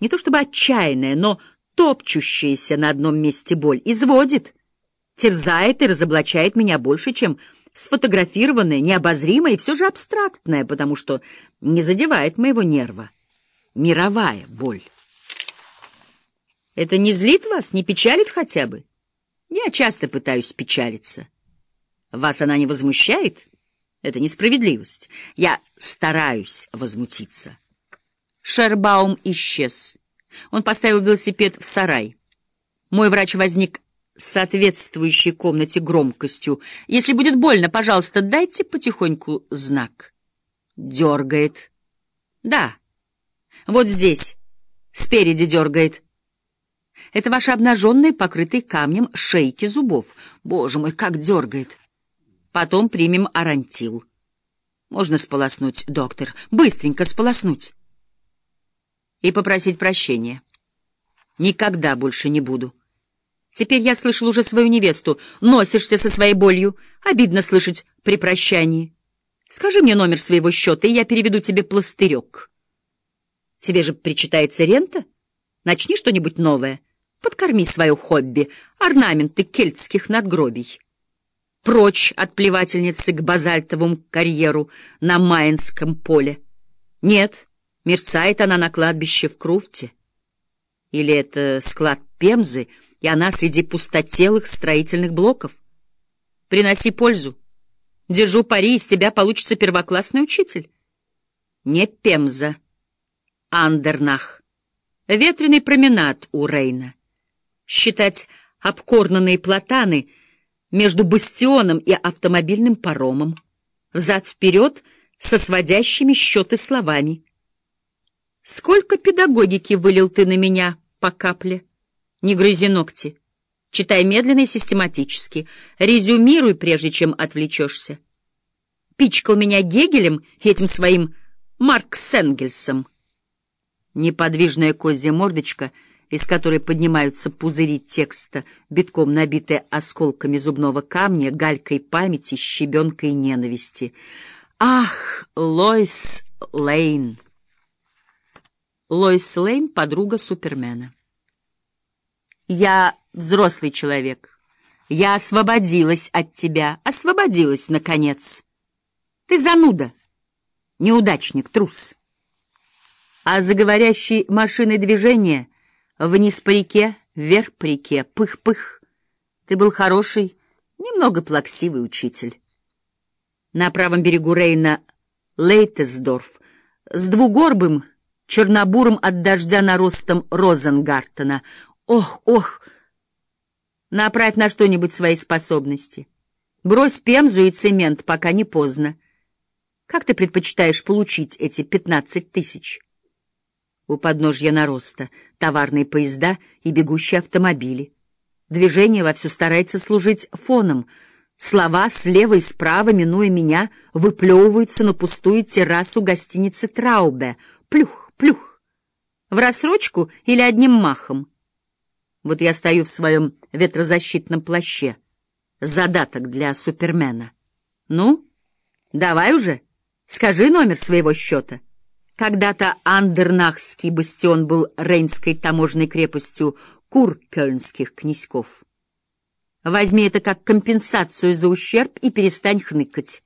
Не то чтобы отчаянная, но топчущаяся на одном месте боль, изводит, терзает и разоблачает меня больше, чем сфотографированное, необозримое и все же абстрактное, потому что не задевает моего нерва. Мировая боль. Это не злит вас, не печалит хотя бы? Я часто пытаюсь печалиться. Вас она не возмущает? Это несправедливость. Я стараюсь возмутиться. Шербаум исчез. Он поставил велосипед в сарай. Мой врач возник с соответствующей комнате громкостью. Если будет больно, пожалуйста, дайте потихоньку знак. Дергает. Да. Вот здесь. Спереди дергает. Это ваши обнаженные, покрытые камнем шейки зубов. Боже мой, как дергает. Потом примем арантил. Можно сполоснуть, доктор. Быстренько сполоснуть. И попросить прощения. Никогда больше не буду. Теперь я слышал уже свою невесту. Носишься со своей болью. Обидно слышать при прощании. Скажи мне номер своего счета, и я переведу тебе пластырек. Тебе же причитается рента? Начни что-нибудь новое. Подкорми свое хобби, орнаменты кельтских надгробий прочь от плевательницы к базальтовому карьеру на Майнском поле. Нет, мерцает она на кладбище в Круфте. Или это склад Пемзы, и она среди пустотелых строительных блоков. Приноси пользу. Держу пари, из тебя получится первоклассный учитель. Не Пемза, Андернах. Ветреный променад у Рейна. Считать обкорнанные платаны — между бастионом и автомобильным паромом, взад-вперед со сводящими счеты словами. Сколько педагогики вылил ты на меня по капле? Не грызи ногти. Читай медленно и систематически. Резюмируй, прежде чем отвлечешься. Пичкал меня Гегелем этим своим Маркс Энгельсом. Неподвижная козья мордочка — из которой поднимаются пузыри текста, битком набитые осколками зубного камня, галькой памяти, щебенкой ненависти. Ах, Лойс Лейн! Лойс Лейн — подруга Супермена. Я взрослый человек. Я освободилась от тебя, освободилась, наконец. Ты зануда, неудачник, трус. А за говорящей машиной движения — Вниз по реке, вверх по реке, пых-пых. Ты был хороший, немного плаксивый учитель. На правом берегу Рейна Лейтесдорф с двугорбым, чернобурым от дождя наростом Розенгартена. Ох, ох! Направь на что-нибудь свои способности. Брось пемзу и цемент, пока не поздно. Как ты предпочитаешь получить эти пятнадцать тысяч? У подножья нароста товарные поезда и бегущие автомобили. Движение вовсю старается служить фоном. Слова слева и справа, минуя меня, выплевываются на пустую террасу гостиницы Траубе. Плюх, плюх. В рассрочку или одним махом? Вот я стою в своем ветрозащитном плаще. Задаток для супермена. Ну, давай уже, скажи номер своего счета. Когда-то Андернахский бастион был рейнской таможенной крепостью куркельнских князьков. Возьми это как компенсацию за ущерб и перестань хныкать.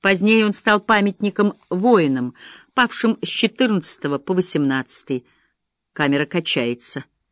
Позднее он стал памятником воинам, павшим с 14 по 18. Камера качается.